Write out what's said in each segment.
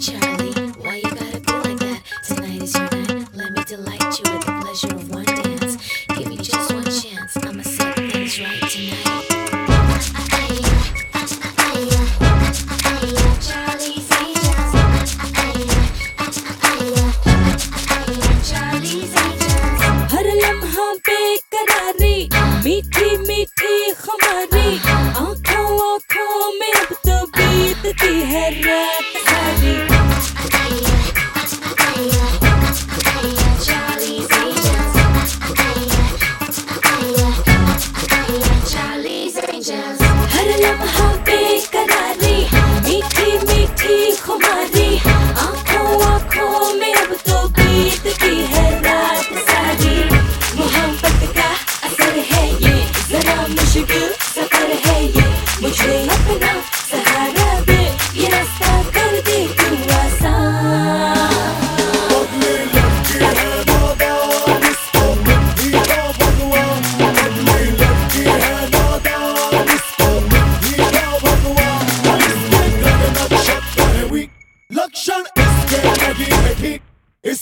Charlie, why you gotta be like that? Tonight is your night. Let me delight you with the pleasure of one dance. Give me just one chance. I'ma set things right tonight. मीठी मीठी हमारी आंखों आंखों में अब तो बीतती है रात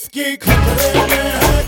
skate.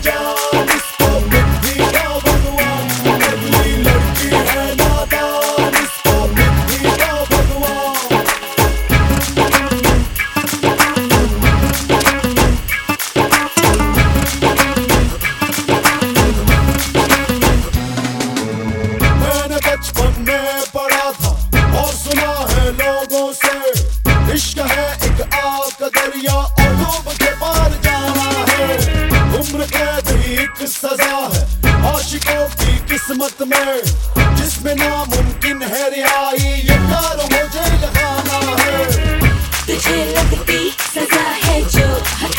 किस्मत में, जिसमें नामुमकिन है रिहाई, ये प्यार मुझे लगाना है। तुझे लगती सजा है जो हक